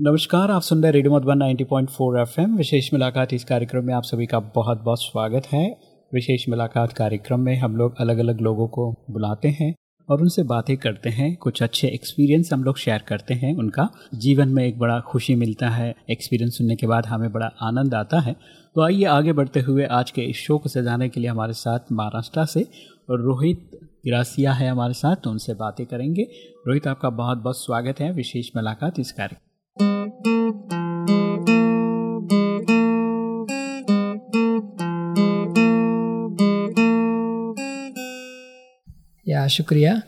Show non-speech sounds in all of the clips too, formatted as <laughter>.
नमस्कार, आप सुन रहे रेडियो मधुबन 90.4 एफएम। विशेष मुलाकात इस कार्यक्रम में आप सभी का बहुत बहुत स्वागत है। विशेष मुलाकात कार्यक्रम में हम लोग अलग अलग लोगों को बुलाते हैं और उनसे बातें करते हैं। कुछ अच्छे एक्सपीरियंस हम लोग शेयर करते हैं। उनका जीवन में एक बड़ा खुशी मिलता है। एक्सपीरियंस सुनने के बाद हमें बड़ा आनंद आता है। तो आइए आगे बढ़ते हुए आज के इस शो को सजाने के लिए हमारे साथ महाराष्ट्र से रोहित गिरासिया है हमारे साथ। तो उनसे बातें करेंगे। रोहित, आपका बहुत बहुत स्वागत है। विशेष मुलाकात इस कार्यक्रम या, शुक्रिया।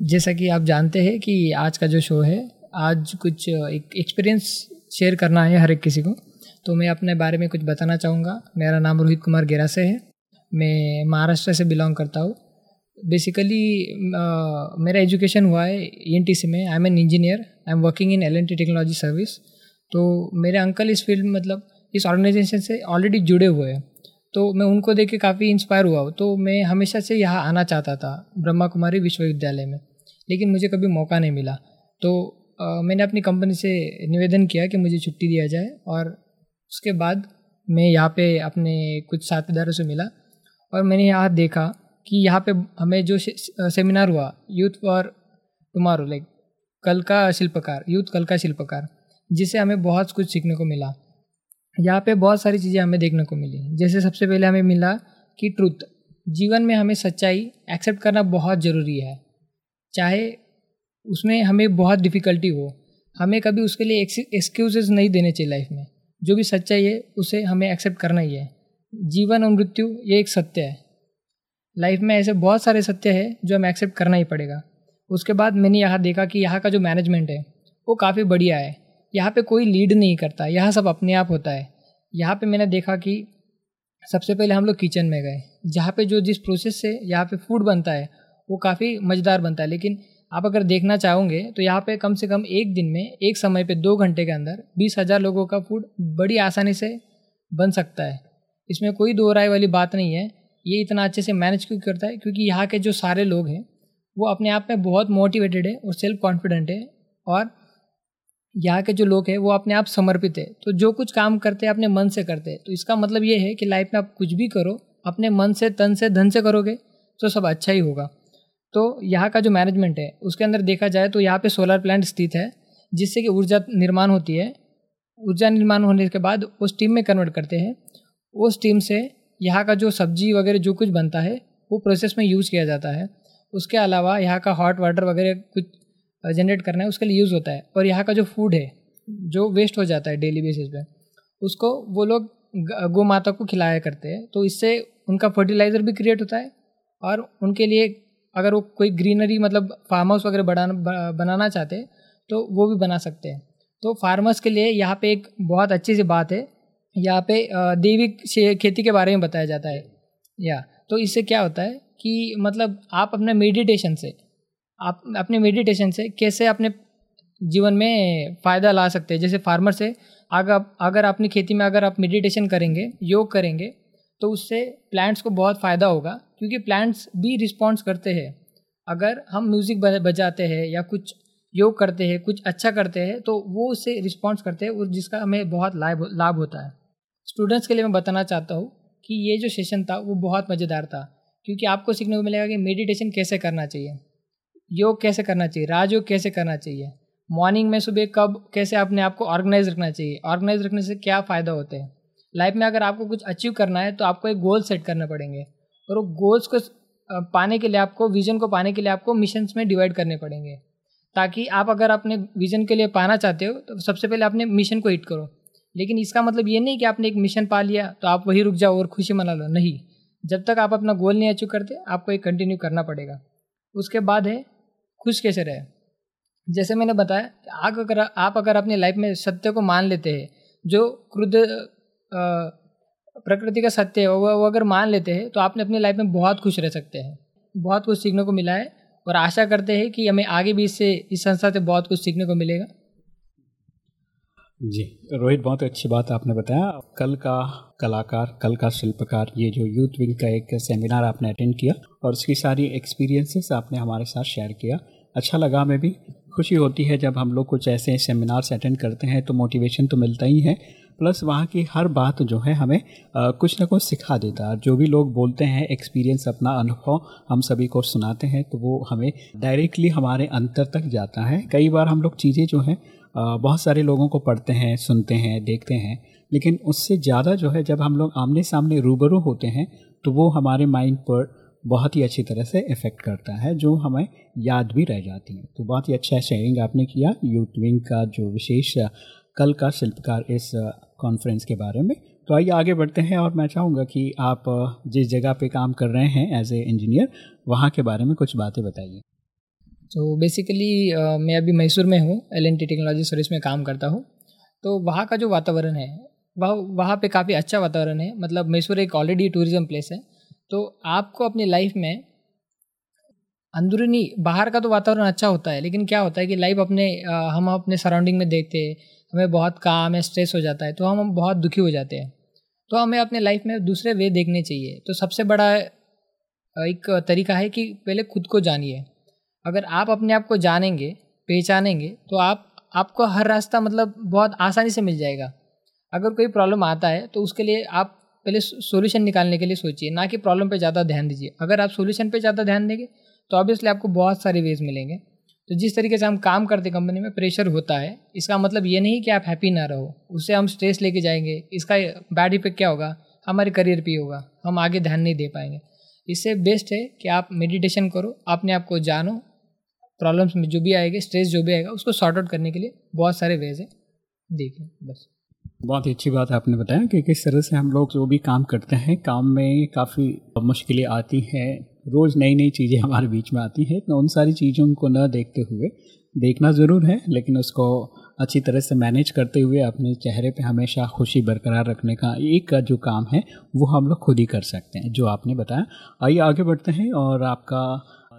जैसा कि आप जानते हैं कि आज का जो शो है, आज कुछ एक एक्सपीरियंस शेयर करना है हर एक किसी को। तो मैं अपने बारे में कुछ बताना चाहूँगा। मेरा नाम रोहित कुमार गेरासे है। मैं महाराष्ट्र से बिलोंग करता हूँ। बेसिकली मेरा एजुकेशन हुआ है ई टी सी में. I am an engineer I am working in L N T technology service तो मेरे अंकल इस फ़ील्ड मतलब इस ऑर्गेनाइजेशन से ऑलरेडी जुड़े हुए हैं. तो मैं उनको देख के काफ़ी इंस्पायर हुआ हूँ. तो मैं हमेशा से यहाँ आना चाहता था ब्रह्मा कुमारी विश्वविद्यालय में. लेकिन मुझे कभी मौका नहीं मिला. तो आ, मैंने अपनी कंपनी से निवेदन किया कि मुझे छुट्टी दिया जाए और उसके बाद मैं यहाँ पे अपने कुछ साथीदारों से मिला और मैंने यहाँ देखा कि यहाँ पे हमें जो सेमिनार हुआ यूथ फॉर टुमारो लाइक कल का शिल्पकार यूथ कल का शिल्पकार, जिससे हमें बहुत कुछ सीखने को मिला। यहाँ पे बहुत सारी चीज़ें हमें देखने को मिली। जैसे सबसे पहले हमें मिला कि ट्रुथ जीवन में हमें सच्चाई एक्सेप्ट करना बहुत ज़रूरी है। चाहे उसमें हमें बहुत डिफ़िकल्टी हो, हमें कभी उसके लिए एक्सक्यूजेज नहीं देने चाहिए लाइफ में। जो भी सच्चाई है, उसे हमें एक्सेप्ट करना ही है। जीवन और मृत्यु, ये एक सत्य है। लाइफ में ऐसे बहुत सारे सत्य है जो हमें एक्सेप्ट करना ही पड़ेगा। उसके बाद मैंने यहाँ देखा कि यहाँ का जो मैनेजमेंट है, वो काफ़ी बढ़िया है। यहाँ पे कोई लीड नहीं करता, यहाँ सब अपने आप होता है। यहाँ पे मैंने देखा कि सबसे पहले हम लोग किचन में गए, जहाँ पे जो जिस प्रोसेस से यहाँ पे फ़ूड बनता है, वो काफ़ी मज़ेदार बनता है। लेकिन आप अगर देखना चाहोगे तो यहाँ पे कम से कम एक दिन में, एक समय पे दो घंटे के अंदर बीस हज़ार लोगों का फ़ूड बड़ी आसानी से बन सकता है। इसमें कोई दो राय वाली बात नहीं है ये इतना अच्छे से मैनेज क्यों करता है? क्योंकि यहाँ के जो सारे लोग हैं, वो अपने आप में बहुत मोटिवेटेड है और सेल्फ कॉन्फिडेंट है और यहाँ के जो लोग हैं, वो अपने आप समर्पित है। तो जो कुछ काम करते हैं, अपने मन से करते हैं। तो इसका मतलब ये है कि लाइफ में आप कुछ भी करो, अपने मन से, तन से, धन से करोगे तो सब अच्छा ही होगा। तो यहाँ का जो मैनेजमेंट है, उसके अंदर देखा जाए तो यहाँ पे सोलर प्लांट स्थित है, जिससे कि ऊर्जा निर्माण होती है। ऊर्जा निर्माण होने के बाद वो स्टीम में कन्वर्ट करते हैं। वो स्टीम से यहाँ का जो सब्ज़ी वगैरह जो कुछ बनता है, वो प्रोसेस में यूज़ किया जाता है। उसके अलावा यहाँ का हॉट वाटर वगैरह कुछ जनरेट करना है, उसके लिए यूज़ होता है। और यहाँ का जो फ़ूड है, जो वेस्ट हो जाता है डेली बेसिस पे, उसको वो लोग गौ माता को खिलाया करते हैं। तो इससे उनका फर्टिलाइज़र भी क्रिएट होता है और उनके लिए अगर वो कोई ग्रीनरी मतलब फार्म हाउस वगैरह बढ़ाना बनाना चाहते हैं तो वो भी बना सकते हैं। तो फार्मर्स के लिए यहाँ पे एक बहुत अच्छी सी बात है यहाँ पे देविक खेती के बारे में बताया जाता है। या तो इससे क्या होता है कि मतलब आप अपने मेडिटेशन से, आप अपने मेडिटेशन से कैसे अपने जीवन में फ़ायदा ला सकते हैं? जैसे फार्मर से अगर अगर अपनी खेती में अगर आप मेडिटेशन करेंगे, योग करेंगे तो उससे प्लांट्स को बहुत फ़ायदा होगा, क्योंकि प्लांट्स भी रिस्पॉन्स करते हैं। अगर हम म्यूज़िक बजाते हैं या कुछ योग करते हैं, कुछ अच्छा करते हैं तो वो उससे रिस्पॉन्स करते हैं और जिसका हमें बहुत लाभ लाभ होता है। स्टूडेंट्स के लिए मैं बताना चाहता हूँ कि ये जो सेशन था, वो बहुत मज़ेदार था, क्योंकि आपको सीखने को मिलेगा कि मेडिटेशन कैसे करना चाहिए, योग कैसे करना चाहिए, राजयोग कैसे करना चाहिए मॉर्निंग में सुबह कब कैसे अपने आप को ऑर्गेनाइज रखना चाहिए ऑर्गेनाइज रखने से क्या फ़ायदा होते हैं? लाइफ में अगर आपको कुछ अचीव करना है तो आपको एक गोल सेट करने पड़ेंगे और वो गोल्स को पाने के लिए आपको विजन को पाने के लिए आपको मिशंस में डिवाइड करने पड़ेंगे। ताकि आप अगर अपने विजन के लिए पाना चाहते हो तो सबसे पहले अपने मिशन को हिट करो। लेकिन इसका मतलब ये नहीं कि आपने एक मिशन पा लिया तो आप वही रुक जाओ और खुशी मना लो। नहीं। जब तक आप अपना गोल नहीं अचीव करते, आपको एक कंटिन्यू करना पड़ेगा। उसके बाद है, खुश कैसे रहे? जैसे मैंने बताया कि आग अगर, आप अगर अपनी लाइफ में सत्य को मान लेते हैं, जो क्रुद्ध प्रकृति का सत्य है, वो अगर मान लेते हैं तो आपने अपनी लाइफ में बहुत खुश रह सकते हैं। बहुत कुछ सीखने को मिला है और आशा करते हैं कि हमें आगे भी इससे, इस संस्था से बहुत कुछ सीखने को मिलेगा। जी रोहित बहुत अच्छी बात आपने बताया। कल का कलाकार कल का शिल्पकार ये जो यूथ विंग का एक सेमिनार आपने अटेंड किया और उसकी सारी एक्सपीरियंसेस आपने हमारे साथ शेयर किया। अच्छा लगा हमें भी। खुशी होती है जब हम लोग कुछ ऐसे सेमिनार्स अटेंड करते हैं तो मोटिवेशन तो मिलता ही है। प्लस वहाँ की हर बात जो है हमें आ, कुछ ना कुछ सिखा देता है। जो भी लोग बोलते हैं एक्सपीरियंस अपना अनुभव हम सभी को सुनाते हैं तो वो हमें डायरेक्टली हमारे अंतर तक जाता है। कई बार हम लोग चीज़ें जो हैं बहुत सारे लोगों को पढ़ते हैं, सुनते हैं, देखते हैं। लेकिन उससे ज़्यादा जो है, जब हम लोग आमने सामने रूबरू होते हैं तो वो हमारे माइंड पर बहुत ही अच्छी तरह से इफ़ेक्ट करता है, जो हमें याद भी रह जाती है। तो बहुत ही अच्छा शेयरिंग आपने किया यूथ विंग का जो विशेष कल का शिल्पकार इस कॉन्फ्रेंस के बारे में। तो आइए आगे बढ़ते हैं और मैं चाहूँगा कि आप जिस जगह पे काम कर रहे हैं एज ए इंजीनियर वहाँ के बारे में कुछ बातें बताइए। तो बेसिकली मैं अभी मैसूर में हूँ L N T technology service में काम करता हूँ। तो वहाँ का जो वातावरण है, वह, वहाँ पे काफ़ी अच्छा वातावरण है। मतलब मैसूर एक ऑलरेडी टूरिज़्म प्लेस है। तो आपको अपनी लाइफ में अंदरूनी, बाहर का तो वातावरण अच्छा होता है, लेकिन क्या होता है कि लाइफ अपने हम अपने सराउंडिंग में देखते हैं, हमें बहुत काम है स्ट्रेस हो जाता है तो हम बहुत दुखी हो जाते हैं। तो हमें अपने लाइफ में दूसरे वे देखने चाहिए। तो सबसे बड़ा एक तरीका है कि पहले खुद को जानिए। अगर आप अपने आप को जानेंगे, पहचानेंगे तो आप, आपको हर रास्ता मतलब बहुत आसानी से मिल जाएगा। अगर कोई प्रॉब्लम आता है तो उसके लिए आप पहले सॉल्यूशन निकालने के लिए सोचिए, ना कि प्रॉब्लम पे ज़्यादा ध्यान दीजिए। अगर आप सॉल्यूशन पे ज़्यादा ध्यान देंगे तो ऑब्वियसली आपको बहुत सारे वेज मिलेंगे। तो जिस तरीके से हम काम करते कंपनी में प्रेशर होता है, इसका मतलब ये नहीं कि आप हैप्पी ना रहो। उससे हम स्ट्रेस लेके जाएँगे, इसका बैड इफ़ेक्ट क्या होगा? हमारे करियर पे होगा। हम आगे ध्यान नहीं दे पाएँगे। इससे बेस्ट है कि आप मेडिटेशन करो, अपने आप को जानो प्रॉब्लम्स में जो भी आएँगे, स्ट्रेस जो भी आएगा, उसको सॉर्ट आउट करने के लिए बहुत सारे वेज है। देखिए बस। बहुत ही अच्छी बात है आपने बताया कि किस तरह से हम लोग जो भी काम करते हैं, काम में काफ़ी मुश्किलें आती हैं। रोज़ नई नई चीज़ें हमारे बीच में आती हैं तो उन सारी चीज़ों को न देखते हुए देखना ज़रूर है, लेकिन उसको अच्छी तरह से मैनेज करते हुए अपने चेहरे पे हमेशा खुशी बरकरार रखने का एक का जो काम है, वो हम लोग खुद ही कर सकते हैं, जो आपने बताया। आइए आगे बढ़ते हैं और आपका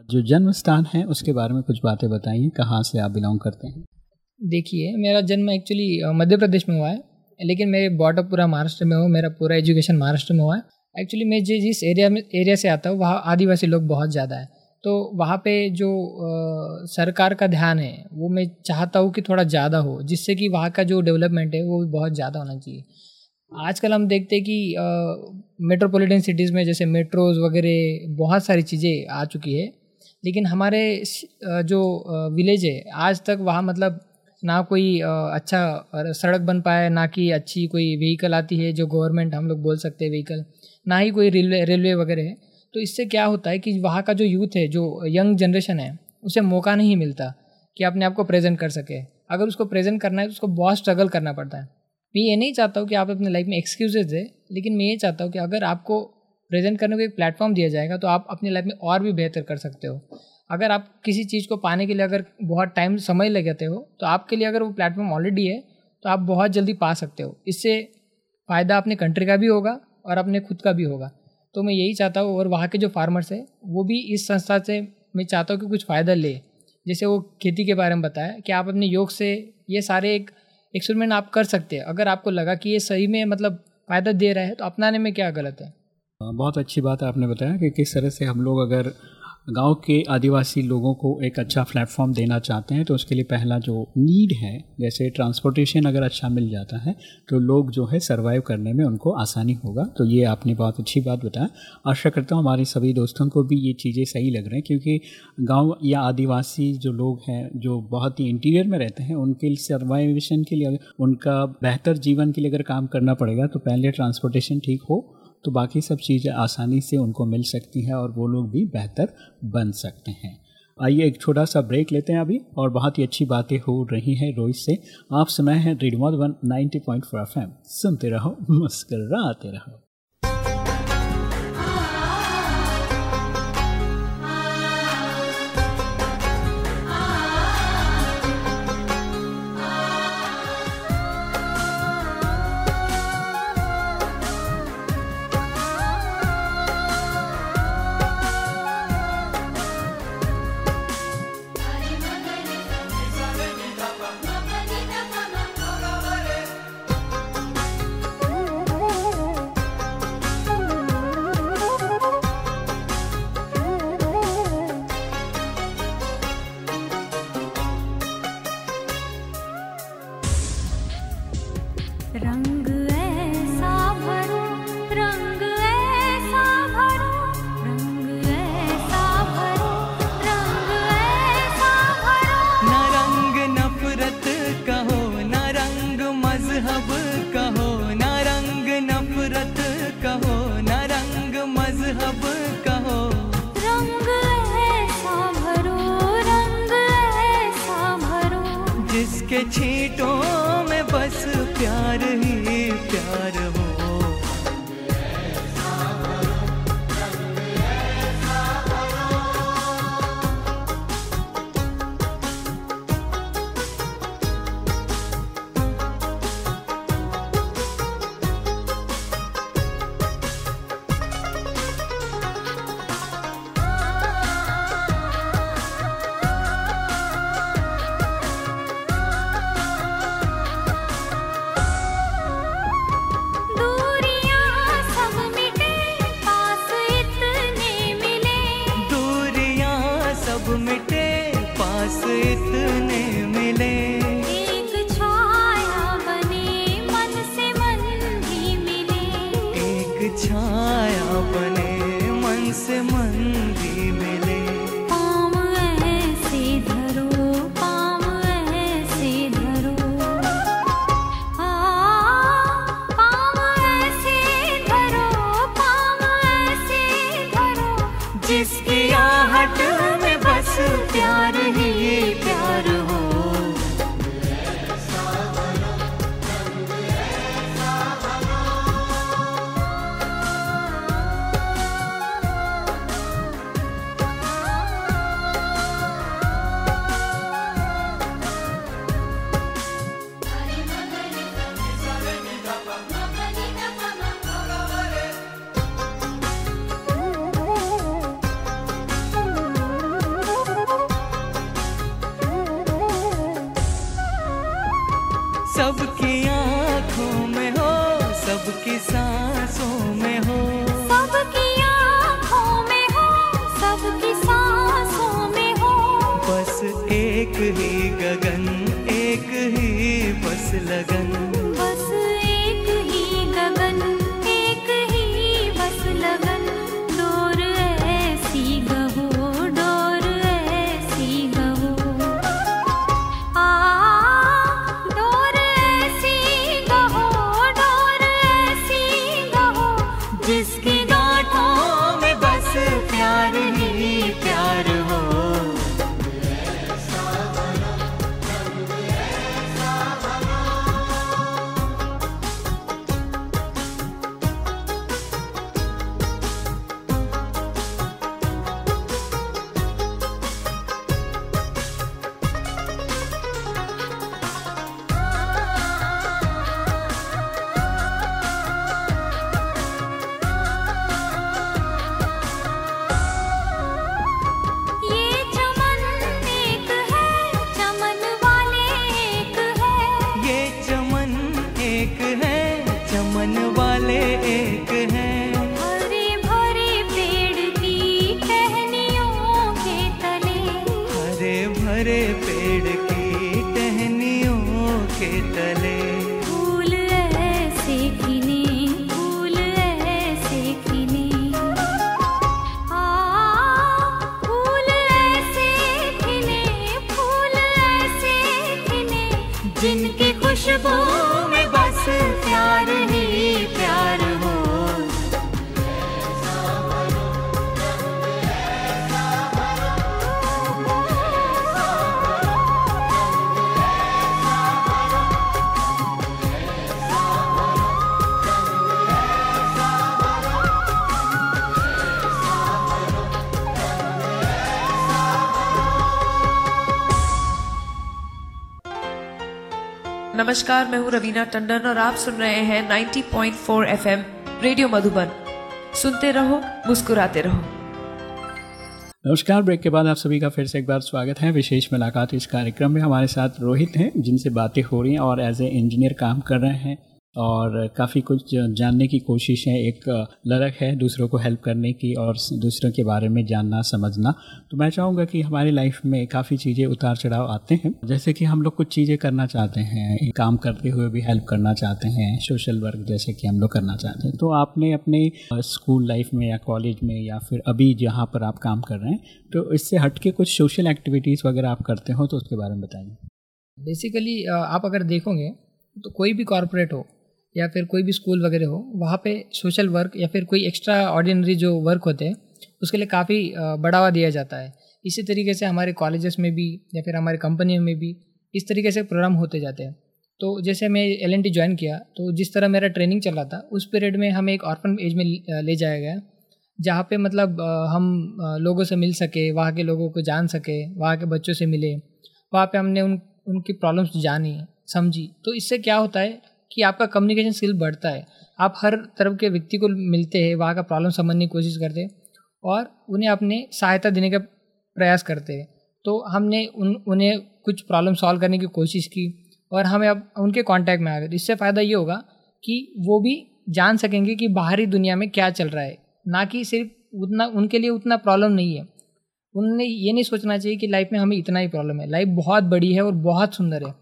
जो जन्म स्थान है उसके बारे में कुछ बातें बताइए कहाँ से आप बिलोंग करते हैं? देखिए मेरा जन्म एक्चुअली मध्य प्रदेश में हुआ है लेकिन मेरे बॉटअप पूरा महाराष्ट्र में हूँ मेरा पूरा एजुकेशन महाराष्ट्र में हुआ है। एक्चुअली मैं जिस जिस एरिया में एरिया से आता हूँ वहाँ आदिवासी लोग बहुत ज़्यादा है। तो वहाँ पे जो आ, सरकार का ध्यान है वो मैं चाहता हूँ कि थोड़ा ज़्यादा हो जिससे कि वहाँ का जो डेवलपमेंट है वो भी बहुत ज़्यादा होना चाहिए। आजकल हम देखते हैं कि मेट्रोपॉलिटन सिटीज़ में जैसे मेट्रोज वगैरह बहुत सारी चीज़ें आ चुकी है। लेकिन हमारे जो विलेज है, आज तक वहाँ मतलब ना कोई अच्छा सड़क बन पाया ना कि अच्छी कोई व्हीकल आती है जो गवर्नमेंट हम लोग बोल सकते हैं व्हीकल ना ही कोई रेलवे रेलवे वगैरह है। तो इससे क्या होता है कि वहाँ का जो यूथ है, जो यंग जनरेशन है, उसे मौका नहीं मिलता कि अपने आप को प्रेजेंट कर सके। अगर उसको प्रेजेंट करना है तो उसको बहुत स्ट्रगल करना पड़ता है। मैं ये नहीं चाहता हूँ कि आप अपने लाइफ में एक्सक्यूजेज दें, लेकिन मैं ये चाहता हूँ कि अगर आपको प्रेजेंट करने को एक प्लेटफॉर्म दिया जाएगा तो आप अपनी लाइफ में और भी बेहतर कर सकते हो। अगर आप किसी चीज़ को पाने के लिए अगर बहुत टाइम, समय लगाते हो तो आपके लिए अगर वो प्लेटफॉर्म ऑलरेडी है तो आप बहुत जल्दी पा सकते हो। इससे फ़ायदा अपने कंट्री का भी होगा और अपने खुद का भी होगा। तो मैं यही चाहता हूँ, और वहाँ के जो फार्मर्स हैं, वो भी इस संस्था से मैं चाहता हूँ कि कुछ फ़ायदा ले। जैसे वो खेती के बारे में बताया कि आप अपने योग से ये सारे एक एक्सपेरिमेंट आप कर सकते हैं। अगर आपको लगा कि ये सही में मतलब फ़ायदा दे रहा है तो अपनाने में क्या गलत है? बहुत अच्छी बात आपने बताया कि किस तरह से हम लोग अगर गाँव के आदिवासी लोगों को एक अच्छा प्लेटफॉर्म देना चाहते हैं तो उसके लिए पहला जो नीड है, जैसे ट्रांसपोर्टेशन अगर अच्छा मिल जाता है तो लोग जो है सर्वाइव करने में उनको आसानी होगा। तो ये आपने बहुत अच्छी बात बताया। आशा करता हूँ हमारे सभी दोस्तों को भी ये चीज़ें सही लग रही हैं, क्योंकि गाँव या आदिवासी जो लोग हैं, जो बहुत ही इंटीरियर में रहते हैं, उनके सर्वाइवेशन के लिए उनका बेहतर जीवन के लिए अगर काम करना पड़ेगा तो पहले ट्रांसपोर्टेशन ठीक हो तो बाकी सब चीज़ें आसानी से उनको मिल सकती हैं और वो लोग भी बेहतर बन सकते हैं। आइए एक छोटा सा ब्रेक लेते हैं अभी और बहुत ही अच्छी बातें हो रही हैं रोहित से। आप सुनाए हैं रेडमोट one ninety point four F सुनते रहो, मुस्कराते रहो। just एक ही गगन एक ही बस लगन। नमस्कार, मैं हूँ रवीना टंडन और आप सुन रहे हैं 90.4 पॉइंट रेडियो मधुबन। सुनते रहो, मुस्कुराते रहो। नमस्कार, ब्रेक के बाद आप सभी का फिर से एक बार स्वागत है। विशेष मुलाकात इस कार्यक्रम में हमारे साथ रोहित हैं, जिनसे बातें हो रही हैं और एज ए इंजीनियर काम कर रहे हैं। और काफ़ी कुछ जानने की कोशिश है एक लड़क है, दूसरों को हेल्प करने की और दूसरों के बारे में जानना, समझना। तो मैं चाहूँगा कि हमारी लाइफ में काफ़ी चीज़ें उतार चढ़ाव आते हैं। जैसे कि हम लोग कुछ चीज़ें करना चाहते हैं काम करते हुए भी हेल्प करना चाहते हैं सोशल वर्क जैसे कि हम लोग करना चाहते हैं। तो आपने अपने स्कूल लाइफ में या कॉलेज में या फिर अभी जहाँ पर आप काम कर रहे हैं तो इससे हट के कुछ सोशल एक्टिविटीज़ वगैरह आप करते हो तो उसके बारे में बताइए। बेसिकली आप अगर देखोगे तो कोई भी कॉरपोरेट हो या फिर कोई भी स्कूल वगैरह हो, वहाँ पे सोशल वर्क या फिर कोई एक्स्ट्रा ऑर्डिनरी जो वर्क होते हैं, उसके लिए काफ़ी बढ़ावा दिया जाता है। इसी तरीके से हमारे कॉलेजेस में भी या फिर हमारे कंपनियों में भी इस तरीके से प्रोग्राम होते जाते हैं। तो जैसे मैं एल एन ज्वाइन किया तो जिस तरह मेरा ट्रेनिंग चल रहा था, उस पीरियड में हमें एक ऑर्फन एज में ले जाया गया, जहाँ पे मतलब हम लोगों से मिल सके, वहाँ के लोगों को जान सके, वहाँ के बच्चों से मिले, वहाँ पे हमने उन, उनकी प्रॉब्लम्स जानी, समझी। तो इससे क्या होता है कि आपका कम्युनिकेशन स्किल बढ़ता है। आप हर तरफ़ के व्यक्ति को मिलते हैं, वहाँ का प्रॉब्लम समझने की कोशिश करते हैं और उन्हें अपने सहायता देने का प्रयास करते हैं। तो हमने उन, उन्हें कुछ प्रॉब्लम सॉल्व करने की कोशिश की और हमें अब उनके कांटेक्ट में आ गए। इससे फ़ायदा ये होगा कि वो भी जान सकेंगे कि बाहरी दुनिया में क्या चल रहा है। ना कि सिर्फ़ उतना, उनके लिए उतना प्रॉब्लम नहीं है। उन्हें ये नहीं सोचना चाहिए कि लाइफ में हमें इतना ही प्रॉब्लम है। लाइफ बहुत बड़ी है और बहुत सुंदर है।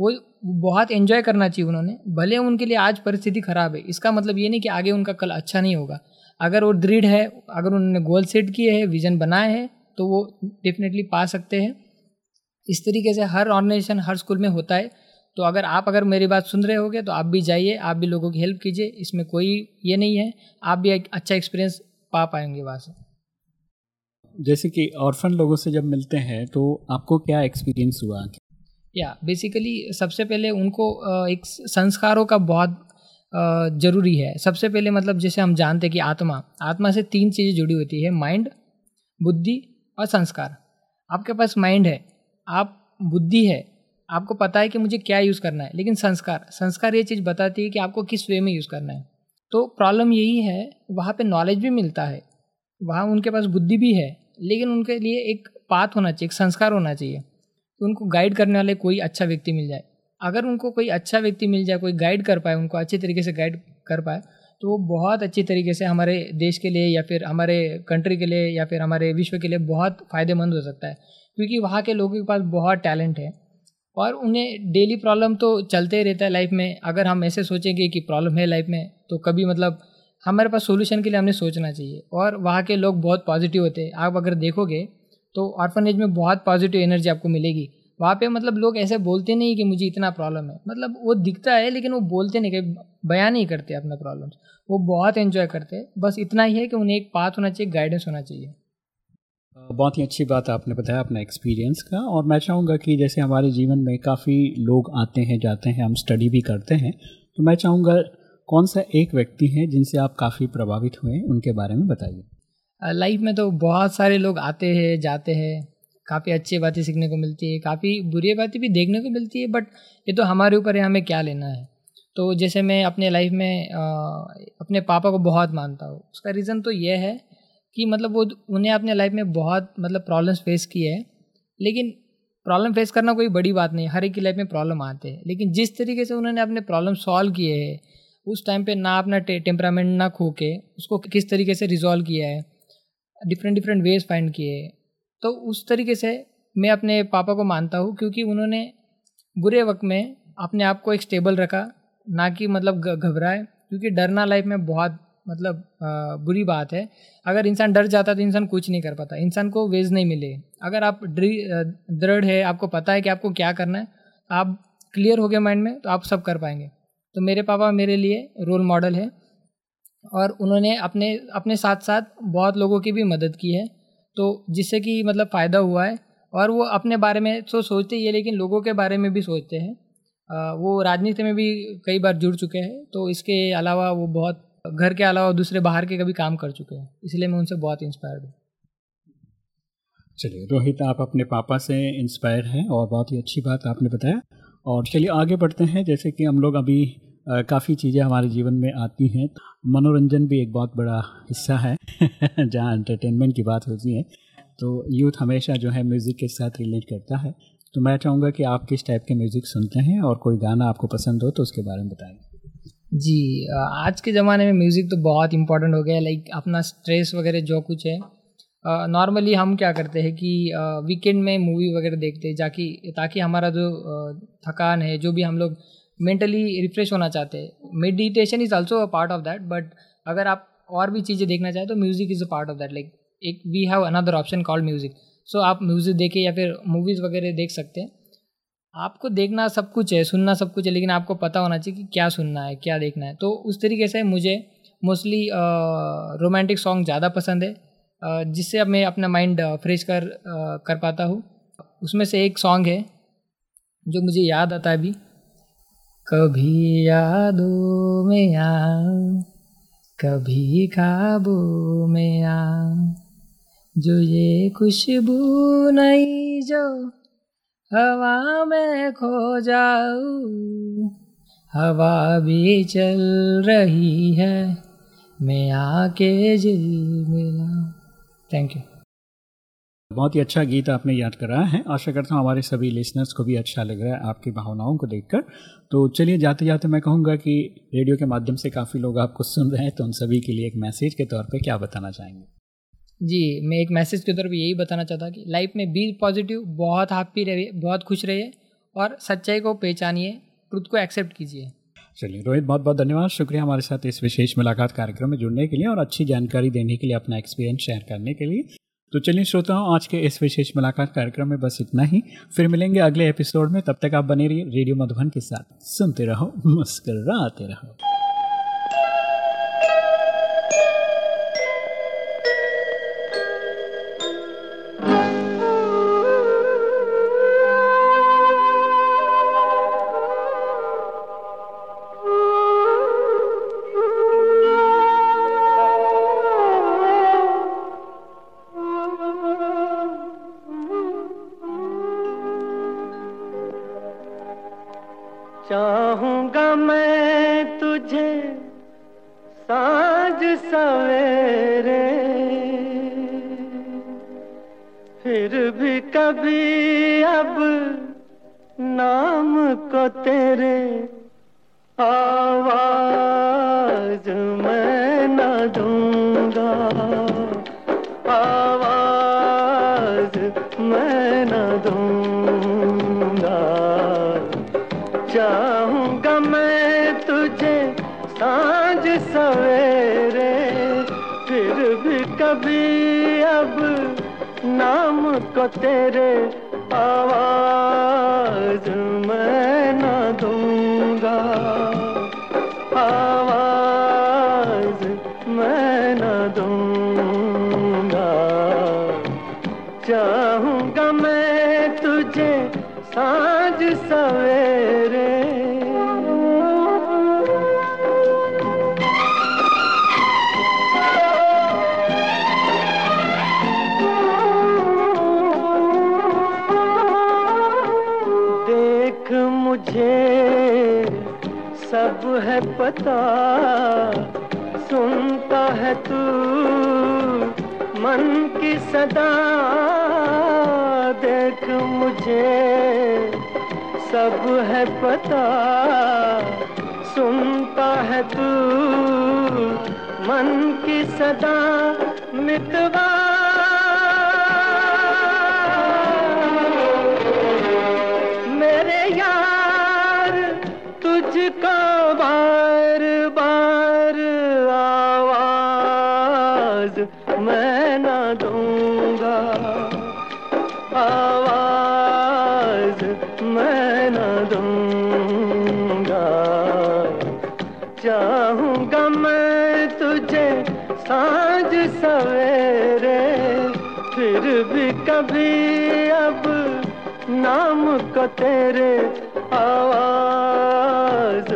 वो बहुत एंजॉय करना चाहिए उन्होंने। भले उनके लिए आज परिस्थिति ख़राब है, इसका मतलब ये नहीं कि आगे उनका कल अच्छा नहीं होगा। अगर वो दृढ़ है, अगर उन्होंने गोल सेट किए हैं विजन बनाए हैं तो वो डेफिनेटली पा सकते हैं। इस तरीके से हर ऑर्गेनाइजेशन हर स्कूल में होता है। तो अगर आप अगर मेरी बात सुन रहे होगे तो आप भी जाइए, आप भी लोगों की हेल्प कीजिए। इसमें कोई ये नहीं है, आप भी एक अच्छा एक्सपीरियंस पा पाएँगे वहाँ से। जैसे कि ऑर्फन लोगों से जब मिलते हैं तो आपको क्या एक्सपीरियंस हुआ या बेसिकली सबसे पहले उनको एक संस्कारों का बहुत ज़रूरी है। सबसे पहले मतलब जैसे हम जानते हैं कि आत्मा आत्मा से तीन चीज़ें जुड़ी होती है माइंड बुद्धि और संस्कार। आपके पास माइंड है, आप बुद्धि है, आपको पता है कि मुझे क्या यूज़ करना है, लेकिन संस्कार संस्कार ये चीज़ बताती है कि आपको किस वे में यूज़ करना है। तो प्रॉब्लम यही है, वहाँ पे नॉलेज भी मिलता है, वहाँ उनके पास बुद्धि भी है, लेकिन उनके लिए एक पाथ होना चाहिए, एक संस्कार होना चाहिए। तो उनको गाइड करने वाले कोई अच्छा व्यक्ति मिल जाए। अगर उनको कोई अच्छा व्यक्ति मिल जाए, कोई गाइड कर पाए, उनको अच्छे तरीके से गाइड कर पाए तो वो बहुत अच्छी तरीके से हमारे देश के लिए या फिर हमारे कंट्री के लिए या फिर हमारे विश्व के लिए बहुत फ़ायदेमंद हो सकता है। क्योंकि वहाँ के लोगों के पास बहुत टैलेंट है और उन्हें डेली प्रॉब्लम तो चलते ही रहता है लाइफ में। अगर हम ऐसे सोचेंगे कि प्रॉब्लम है लाइफ में तो कभी मतलब हमारे पास सोल्यूशन के लिए हमने सोचना चाहिए। और वहाँ के लोग बहुत पॉजिटिव होते हैं। आप अगर देखोगे तो ऑर्फनेज में बहुत पॉजिटिव एनर्जी आपको मिलेगी। वहाँ पे मतलब लोग ऐसे बोलते नहीं कि मुझे इतना प्रॉब्लम है। मतलब वो दिखता है, लेकिन वो बोलते नहीं कि बयान नहीं करते अपना प्रॉब्लम्स वो बहुत एंजॉय करते हैं। बस इतना ही है कि उन्हें एक पाथ होना चाहिए गाइडेंस होना चाहिए। बहुत ही अच्छी बात आपने बताया अपना एक्सपीरियंस का। और मैं चाहूँगा कि जैसे हमारे जीवन में काफ़ी लोग आते हैं, जाते हैं, हम स्टडी भी करते हैं तो मैं चाहूँगा कौन सा एक व्यक्ति है जिनसे आप काफ़ी प्रभावित हुए उनके बारे में बताइए। लाइफ में तो बहुत सारे लोग आते हैं जाते हैं। काफ़ी अच्छी बातें सीखने को मिलती है काफ़ी बुरी बातें भी देखने को मिलती है बट ये तो हमारे ऊपर है हमें क्या लेना है? तो जैसे मैं अपने लाइफ में आ, अपने पापा को बहुत मानता हूँ। उसका रीज़न तो ये है कि मतलब वो उन्हें अपने लाइफ में बहुत मतलब प्रॉब्लम्स फेस किए हैं। लेकिन प्रॉब्लम फेस करना कोई बड़ी बात नहीं हर एक की लाइफ में प्रॉब्लम आते हैं। लेकिन जिस तरीके से उन्होंने अपने प्रॉब्लम सॉल्व किए हैं उस टाइम पे ना अपना टेम्परामेंट ना खो के उसको किस तरीके से रिजॉल्व किया है डिफरेंट डिफरेंट वेज फाइंड किए। तो उस तरीके से मैं अपने पापा को मानता हूँ क्योंकि उन्होंने बुरे वक्त में अपने आप को एक स्टेबल रखा, ना कि मतलब घबराए, क्योंकि डरना लाइफ में बहुत मतलब बुरी बात है। अगर इंसान डर जाता है तो इंसान कुछ नहीं कर पाता, इंसान को वेज नहीं मिले। अगर आप दृढ़ है, आपको पता है कि आपको क्या करना है, आप क्लियर हो गए माइंड में तो आप सब कर पाएँगे। तो मेरे पापा मेरे लिए रोल मॉडल है। और उन्होंने अपने अपने साथ साथ बहुत लोगों की भी मदद की है। तो जिससे कि मतलब फ़ायदा हुआ है और वो अपने बारे में तो सोचते ही है, लेकिन लोगों के बारे में भी सोचते हैं। वो राजनीति में भी कई बार जुड़ चुके हैं तो इसके अलावा वो बहुत, घर के अलावा दूसरे बाहर के कभी काम कर चुके हैं, इसलिए मैं उनसे बहुत इंस्पायर्ड हूँ। चलिए, रोहित, आप अपने पापा से इंस्पायर हैं और बहुत ही अच्छी बात आपने बताया। और चलिए, आगे बढ़ते हैं, जैसे कि हम लोग अभी काफ़ी चीज़ें हमारे जीवन में आती हैं। मनोरंजन भी एक बहुत बड़ा हिस्सा है, <laughs> जहाँ एंटरटेनमेंट की बात होती है। तो यूथ हमेशा जो है म्यूज़िक के साथ रिलेट करता है। तो मैं चाहूँगा कि आप किस टाइप के म्यूज़िक सुनते हैं और कोई गाना आपको पसंद हो तो उसके बारे में बताएँ। जी आज के ज़माने में म्यूज़िक तो बहुत इंपॉर्टेंट हो गया है। लाइक अपना स्ट्रेस वगैरह जो कुछ है नॉर्मली हम क्या करते हैं कि वीकेंड में मूवी वगैरह देखते हैं, जाकि, ताकि हमारा जो थकान है, जो भी हम लोग मेंटली रिफ्रेश होना चाहते हैं। Meditation is also a part of that but अगर आप और भी चीज़ें देखना चाहें तो music is a part of that like एक we have another option called music so आप म्यूज़िक देखें या फिर मूवीज़ वगैरह देख सकते हैं। आपको देखना सब कुछ है, सुनना सब कुछ है, लेकिन आपको पता होना चाहिए कि क्या सुनना है, क्या देखना है। तो उस तरीके से मुझे मोस्टली रोमांटिक सॉन्ग ज़्यादा पसंद है जिससे अब मैं अपना माइंड फ्रेश कर कर पाता हूँ। उसमें से एक सॉन्ग है, जो मुझे याद आता है अभी। कभी यादों में आ, कभी खाबों में आ। जो ये खुशबू नहीं जो हवा में खो जाऊँ, हवा भी चल रही है, मैं आके जी मिला थैंक यू बहुत ही अच्छा गीत आपने याद कराया है। आशा करता हूँ हमारे सभी लिसनर्स को भी अच्छा लग रहा है आपकी भावनाओं को देखकर। तो चलिए जाते जाते मैं कहूँगा कि रेडियो के माध्यम से काफ़ी लोग आपको सुन रहे हैं तो उन सभी के लिए एक मैसेज के तौर पे क्या बताना चाहेंगे? जी मैं एक मैसेज के तौर पर यही बताना चाहता हूँ कि लाइफ में बी पॉजिटिव बहुत हैप्पी रहिए बहुत खुश रहिए और सच्चाई को पहचानिए ट्रुथ को एक्सेप्ट कीजिए। चलिए रोहित बहुत बहुत धन्यवाद। शुक्रिया हमारे साथ इस विशेष मुलाकात कार्यक्रम में जुड़ने के लिए और अच्छी जानकारी देने के लिए अपना एक्सपीरियंस शेयर करने के लिए। तो चलिए श्रोताओं, आज के इस विशेष मुलाकात कार्यक्रम में बस इतना ही। फिर मिलेंगे अगले एपिसोड में। तब तक आप बने रहिए रेडियो मधुबन के साथ। सुनते रहो, मुस्कराते रहो। चाहूँगा मैं तुझे साँझ सवेरे। फिर भी कभी अब नाम को तेरे आवाज़ है पता। सुनता है तू मन की सदा। देख मुझे, सब है पता। सुनता है तू मन की सदा। मितवा फिर भी कभी अब नाम को तेरे आवाज़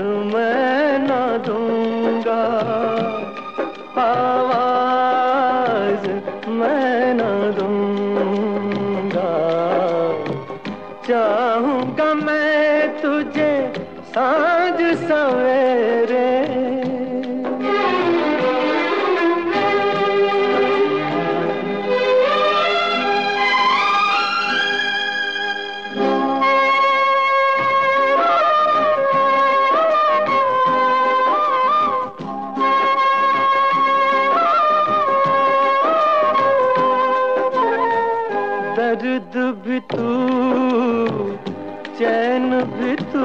भी तू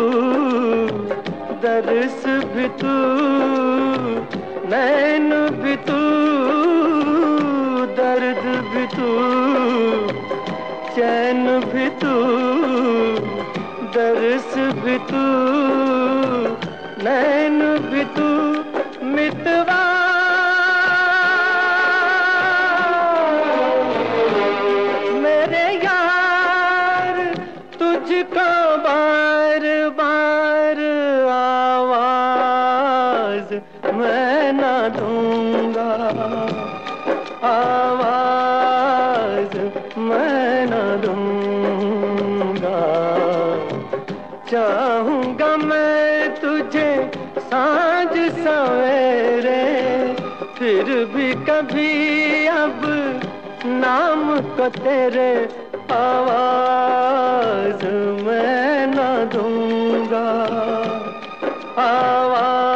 दर्स भी तू नैन भी तू दर्द भी तू चैन भी तू दर्श भी तू फिर भी कभी अब नाम को तेरे आवाज़ मैं न दूँगा। आवाज़